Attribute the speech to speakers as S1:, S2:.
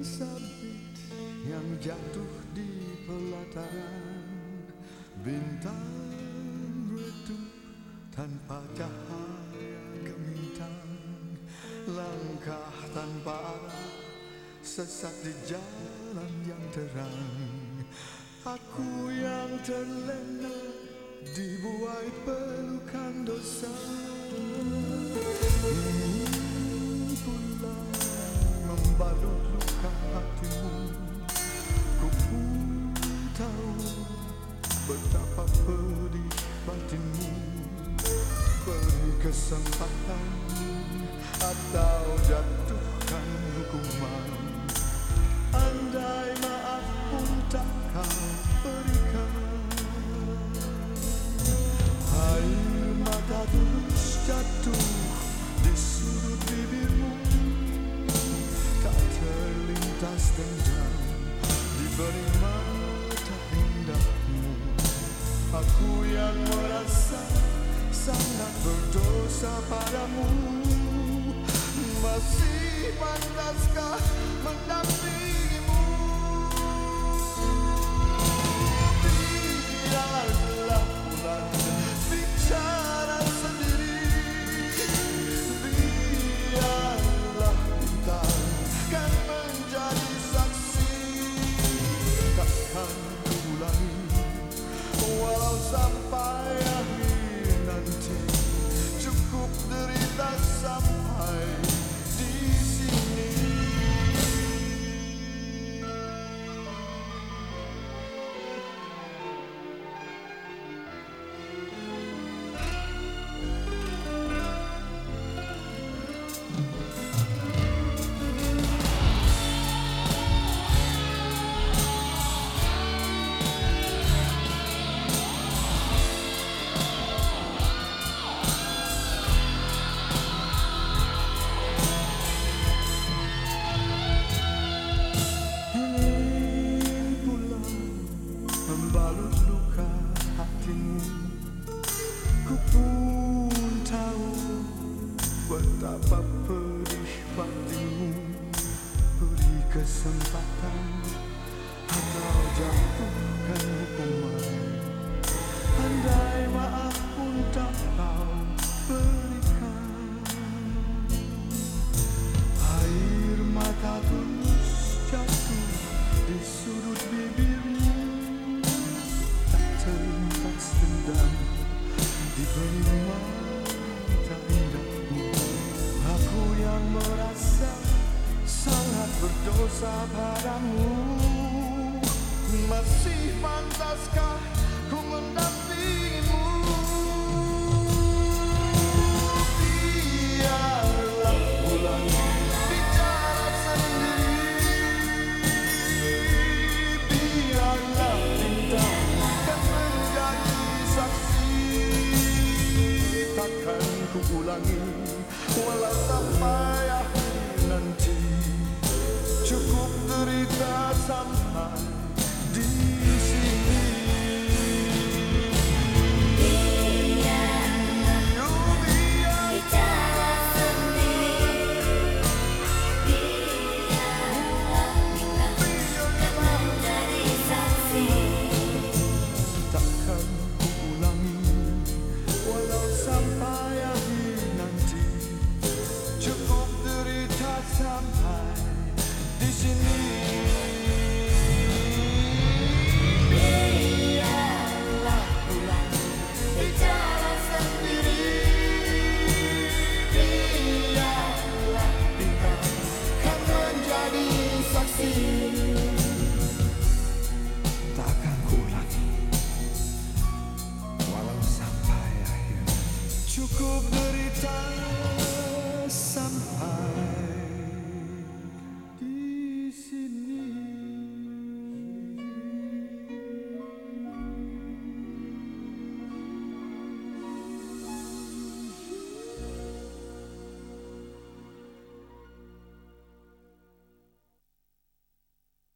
S1: sabit yang jatuh di pelataran. Bintang redup tanpa cahaya gemintang Langkah tanpa arah sesat di jalan yang terang. Aku yang terlena dibuai pelukan dosa betapa pedih batinmu Beri kesempatan atau jatuhkan hukuman Aku yang merasa sangat berdosa padamu. Masih pantaskah sampai akhir nanti. Cukup derita sampai betapa pedih batinmu Beri kesempatan atau jatuhkan hukuman berdosa padamu. Masih pantaskah ku mendampingimu Biarlah bulan bicara sendiri. Biarlah bintang kan menjadi saksi. Takkan ku ulangi walau sampai derita